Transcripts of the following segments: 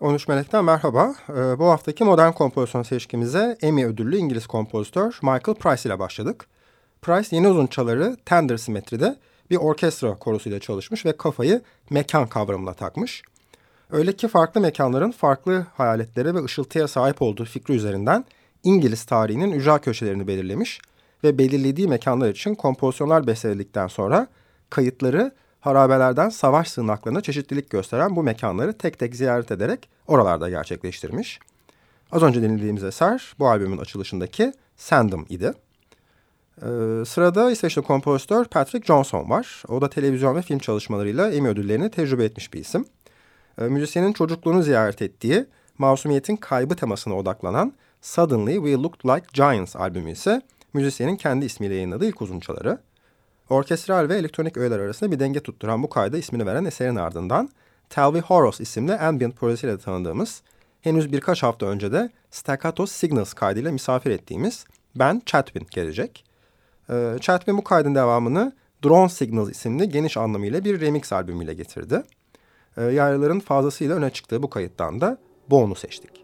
13 Melek'ten merhaba. Ee, bu haftaki modern kompozisyon seçkimize Emmy ödüllü İngiliz kompozitör Michael Price ile başladık. Price yeni uzunçaları Tender Simetri'de bir orkestra korusuyla çalışmış ve kafayı mekan kavramına takmış. Öyle ki farklı mekanların farklı hayaletlere ve ışıltıya sahip olduğu fikri üzerinden İngiliz tarihinin ücra köşelerini belirlemiş ve belirlediği mekanlar için kompozisyonlar besteledikten sonra kayıtları harabelerden savaş sığınaklarına çeşitlilik gösteren bu mekanları tek tek ziyaret ederek oralarda gerçekleştirmiş. Az önce dinlediğimiz eser bu albümün açılışındaki Sandom idi. Ee, sırada İsveçli kompozitör Patrick Johnson var. O da televizyon ve film çalışmalarıyla Emmy ödüllerini tecrübe etmiş bir isim. Ee, müzisyenin çocukluğunu ziyaret ettiği masumiyetin kaybı temasına odaklanan Suddenly We Looked Like Giants albümü ise müzisyenin kendi ismiyle yayınladığı ilk uzunçaları. Orkestral ve elektronik öğeler arasında bir denge tutturan bu kayda ismini veren eserin ardından Talvi Horos isimli ambient projesiyle tanıdığımız, henüz birkaç hafta önce de Staccato Signals kaydıyla misafir ettiğimiz Ben Chatwin gelecek. Ee, Chatwin bu kaydın devamını Drone Signals isimli geniş anlamıyla bir remix albümüyle getirdi. Ee, yaylıların fazlasıyla öne çıktığı bu kayıttan da Bone'u seçtik.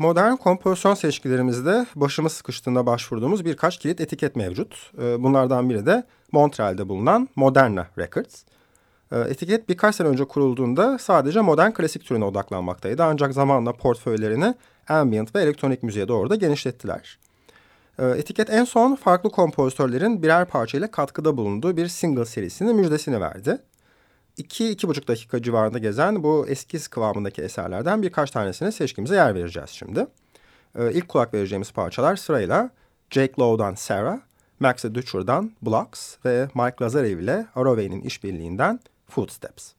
Modern kompozisyon seçkilerimizde başımız sıkıştığında başvurduğumuz birkaç kilit etiket mevcut. Ee, bunlardan biri de Montreal'de bulunan Moderna Records. Ee, etiket birkaç sene önce kurulduğunda sadece modern klasik türüne odaklanmaktaydı. Ancak zamanla portföylerini ambient ve elektronik müziğe doğru da genişlettiler. Ee, etiket en son farklı kompozitörlerin birer parçayla katkıda bulunduğu bir single serisinin müjdesini verdi. 2-2,5 dakika civarında gezen bu eskiz kıvamındaki eserlerden birkaç tanesini seçkimize yer vereceğiz şimdi. Ee, ilk kulak vereceğimiz parçalar sırayla Jake Lowe'dan Sarah, Max Ducher'dan Blocks ve Mike Lazarev ile Arovey'nin işbirliğinden Footsteps.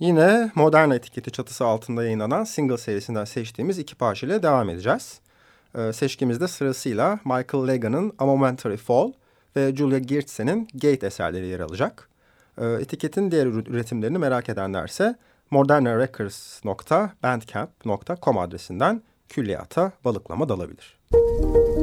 Yine modern etiketi çatısı altında yayınlanan single serisinden seçtiğimiz iki parçayla devam edeceğiz. Ee, seçkimizde sırasıyla Michael Legan'ın A Momentary Fall ve Julia Geertsen'in Gate eserleri yer alacak. Ee, etiketin diğer üretimlerini merak edenlerse modernarecords.bandcamp.com adresinden külliyata balıklama dalabilir. Müzik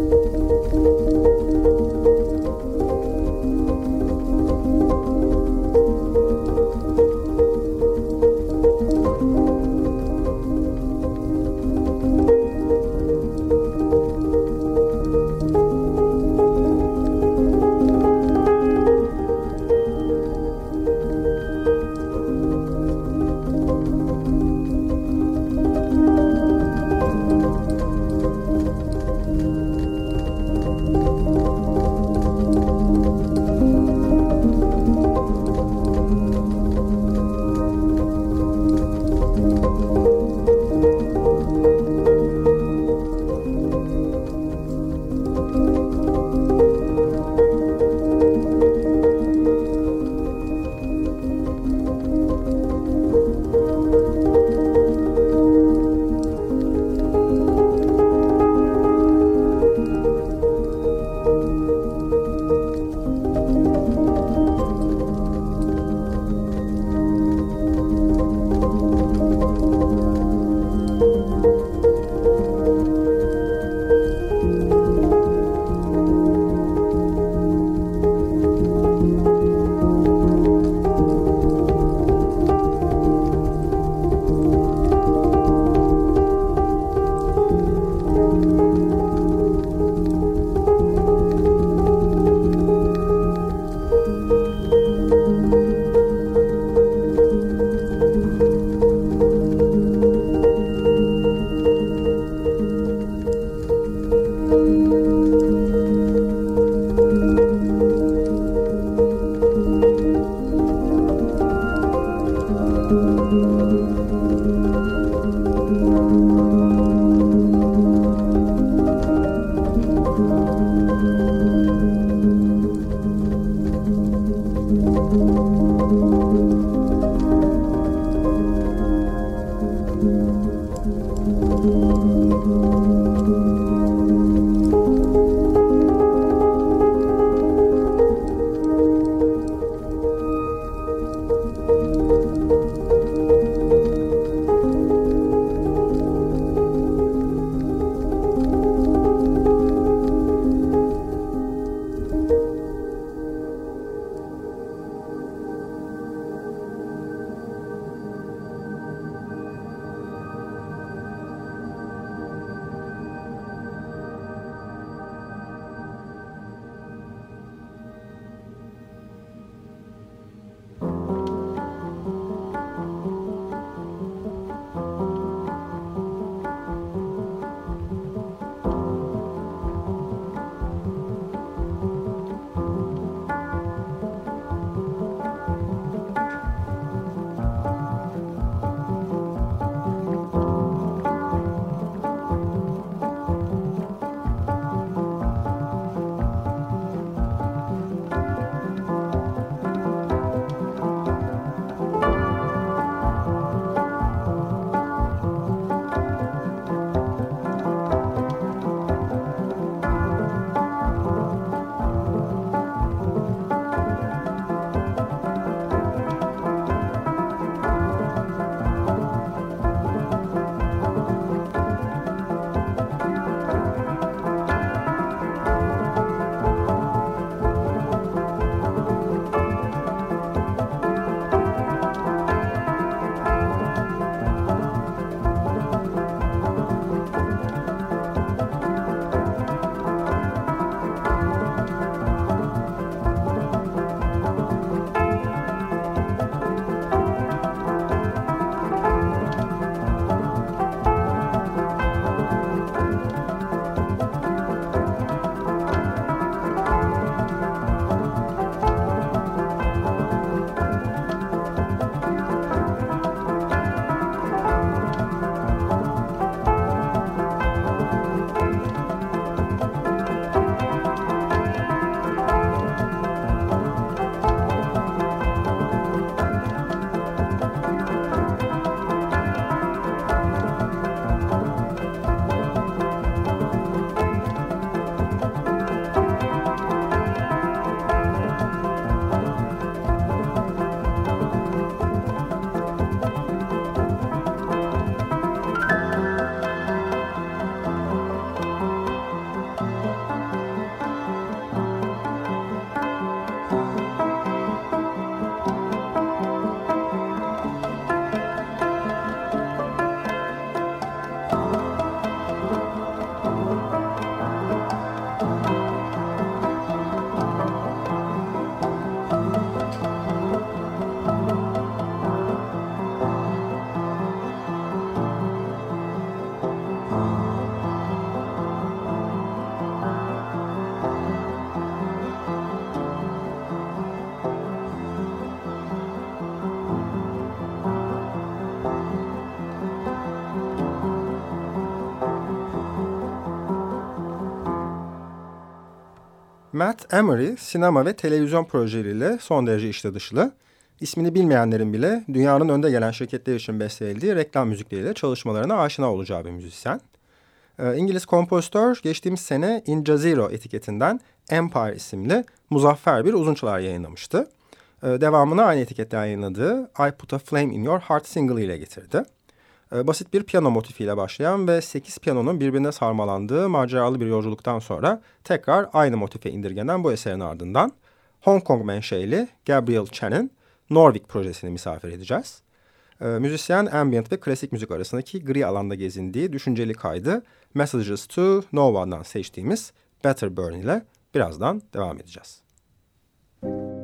Matt Emery sinema ve televizyon projeleriyle son derece işte dışlı. İsmini bilmeyenlerin bile dünyanın önde gelen şirketler için bestelediği reklam müzikleriyle çalışmalarına aşina olacağı bir müzisyen. Ee, İngiliz kompozitör geçtiğimiz sene In Jazero etiketinden Empire isimli muzaffer bir uzunçalar yayınlamıştı. Ee, devamını aynı etiketten yayınladığı I Put a Flame in Your Heart single ile getirdi. Ee, basit bir piyano motifiyle başlayan ve 8 piyanonun birbirine sarmalandığı maceralı bir yolculuktan sonra tekrar aynı motife indirgenen bu eserin ardından Hong Kong menşeli Gabriel Chen'in Norvik projesini misafir edeceğiz. E, müzisyen ambient ve klasik müzik arasındaki gri alanda gezindiği düşünceli kaydı Messages to No One'dan seçtiğimiz Better Burn ile birazdan devam edeceğiz. Müzik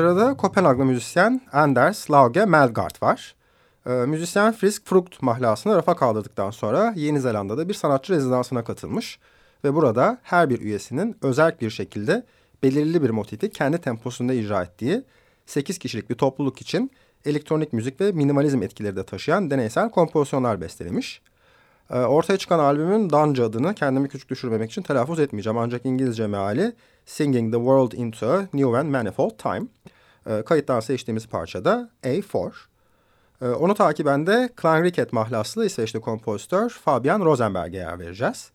Sırada Kopenhaglı müzisyen Anders Lauge Melgard var. E, müzisyen Frisk Frukt mahlasını rafa kaldırdıktan sonra Yeni Zelanda'da bir sanatçı rezidansına katılmış. Ve burada her bir üyesinin özel bir şekilde belirli bir motifi kendi temposunda icra ettiği 8 kişilik bir topluluk için elektronik müzik ve minimalizm etkileri de taşıyan deneysel kompozisyonlar bestelemiş. E, ortaya çıkan albümün Danca adını kendimi küçük düşürmemek için telaffuz etmeyeceğim. Ancak İngilizce meali Singing the World into a New and Manifold Time. E, kayıttan seçtiğimiz parçada A4. E, onu takiben de Klangriket mahlaslı İsveçli kompozitör Fabian Rosenberg'e yer vereceğiz.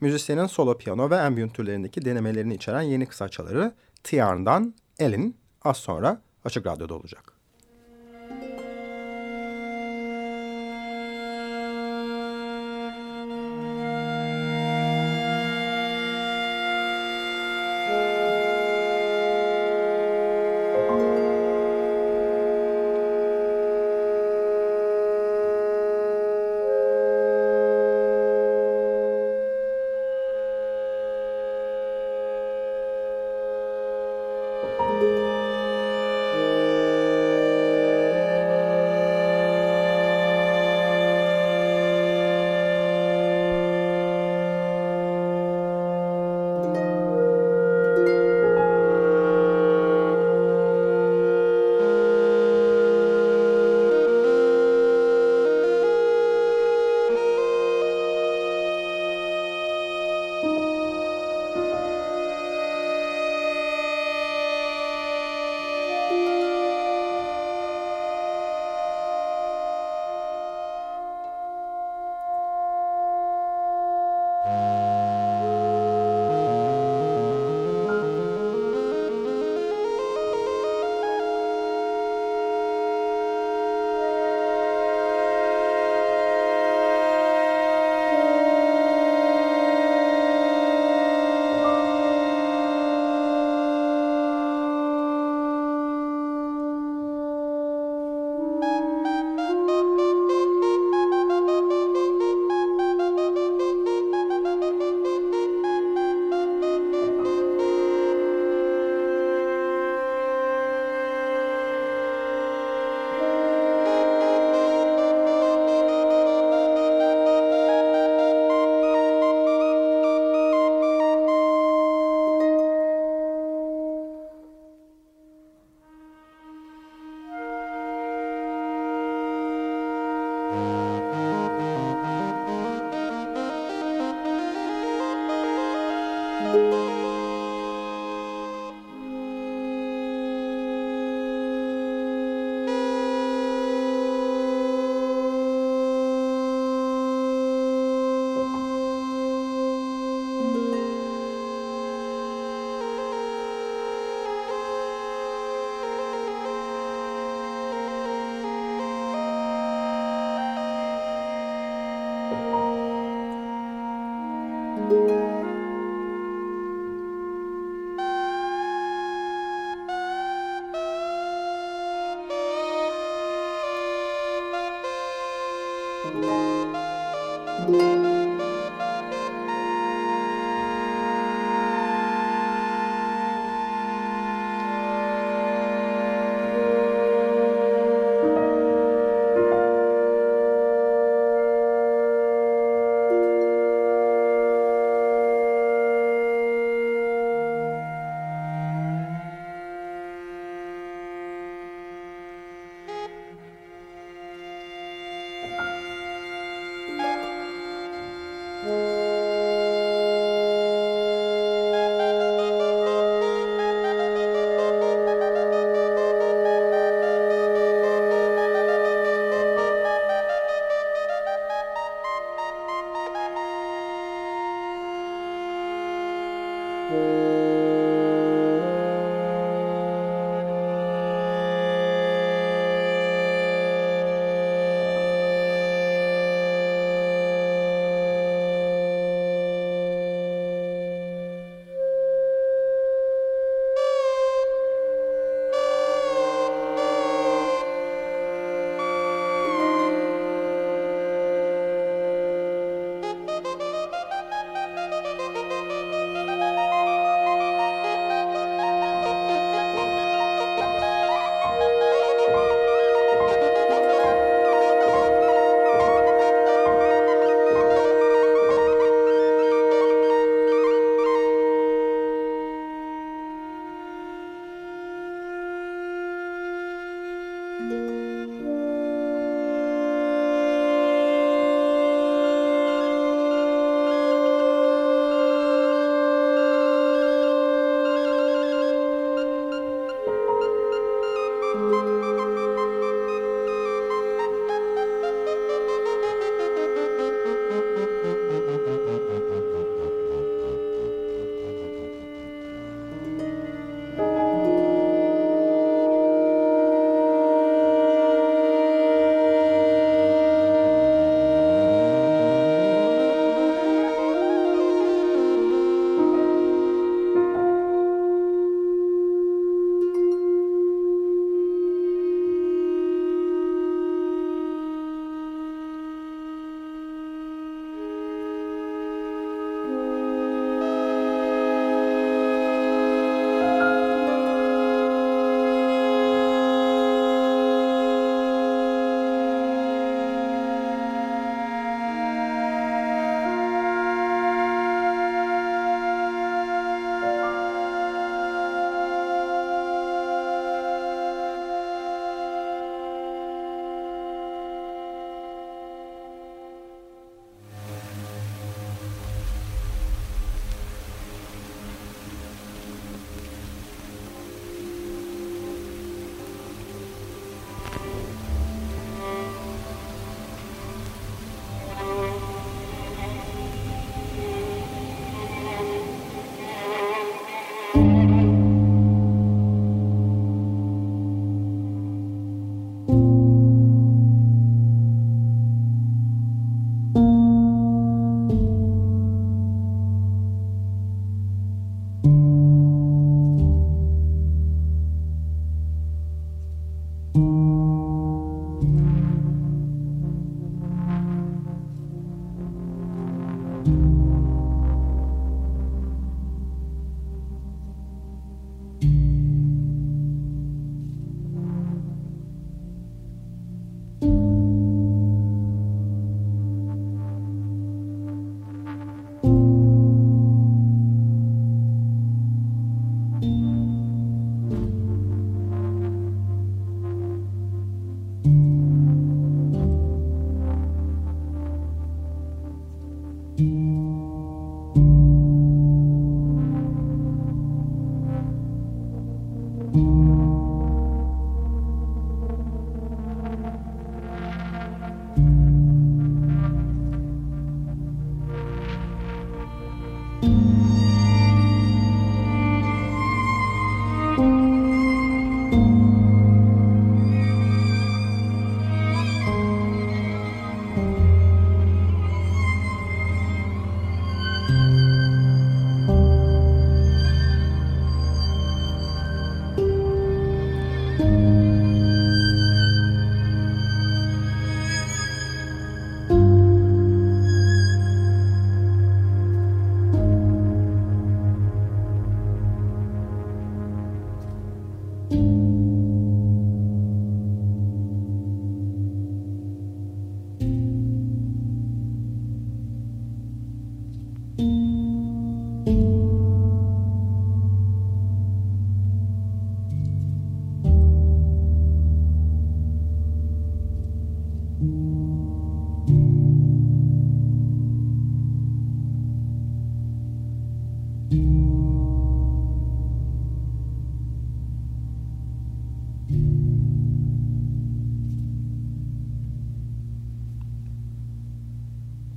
Müzisyenin solo piyano ve ambient türlerindeki denemelerini içeren yeni kısaçaları Tiarn'dan Elin az sonra Açık Radyo'da olacak.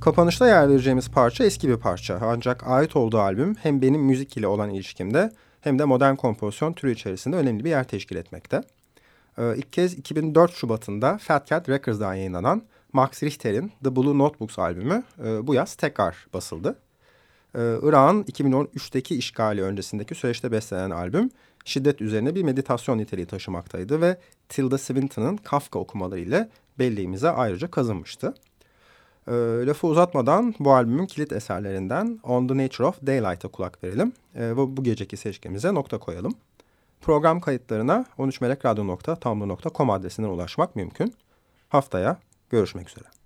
Kapanışta yer vereceğimiz parça eski bir parça. Ancak ait olduğu albüm hem benim müzik ile olan ilişkimde hem de modern kompozisyon türü içerisinde önemli bir yer teşkil etmekte. Ee, ilk kez 2004 Şubat'ında Fat Cat Records'dan yayınlanan Max Richter'in The Blue Notebooks albümü e, bu yaz tekrar basıldı. Ee, Irak'ın 2013'teki işgali öncesindeki süreçte bestelenen albüm şiddet üzerine bir meditasyon niteliği taşımaktaydı ve Tilda Swinton'ın Kafka okumaları ile belleğimize ayrıca kazınmıştı. E, lafı uzatmadan bu albümün kilit eserlerinden On the Nature of Daylight'a kulak verelim e, ve bu geceki seçkimize nokta koyalım. Program kayıtlarına 13melekradyo.tumblr.com adresinden ulaşmak mümkün. Haftaya görüşmek üzere.